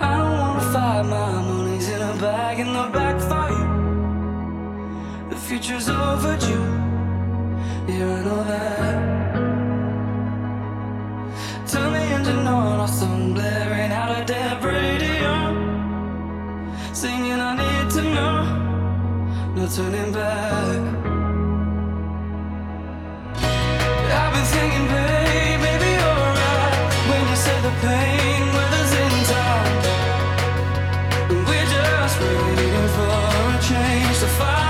I don't wanna fight, my money's in a bag in the back for you. The future's overdue, you know that. Turn the engine on, our song blaring out of dead radio. Singing, I need to know, no turning back. I've been thinking, babe, maybe you're right When you said the pain. so